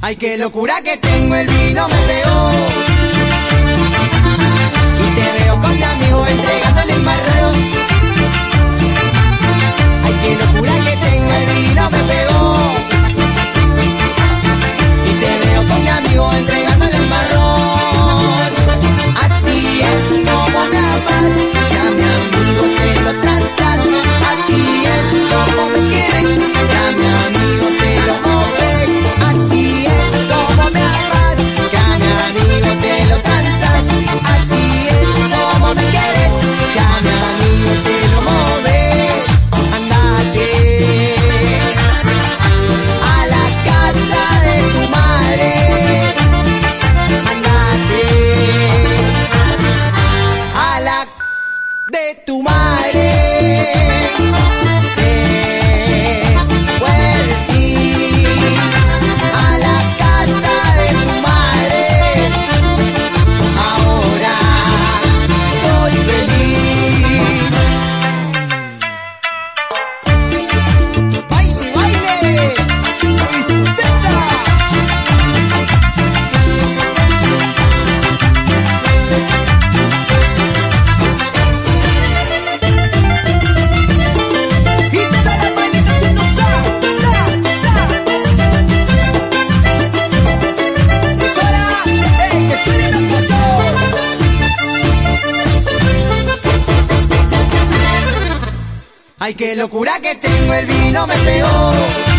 Ay, qué locura que tengo, el vino me veo. Y te veo con amigos entre Ay, qué locura que tengo, el vino me pegó.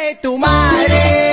de tu madre.